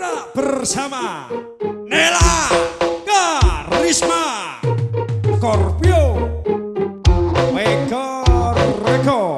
bergerak bersama Nela Karisma Scorpio. Mega Record.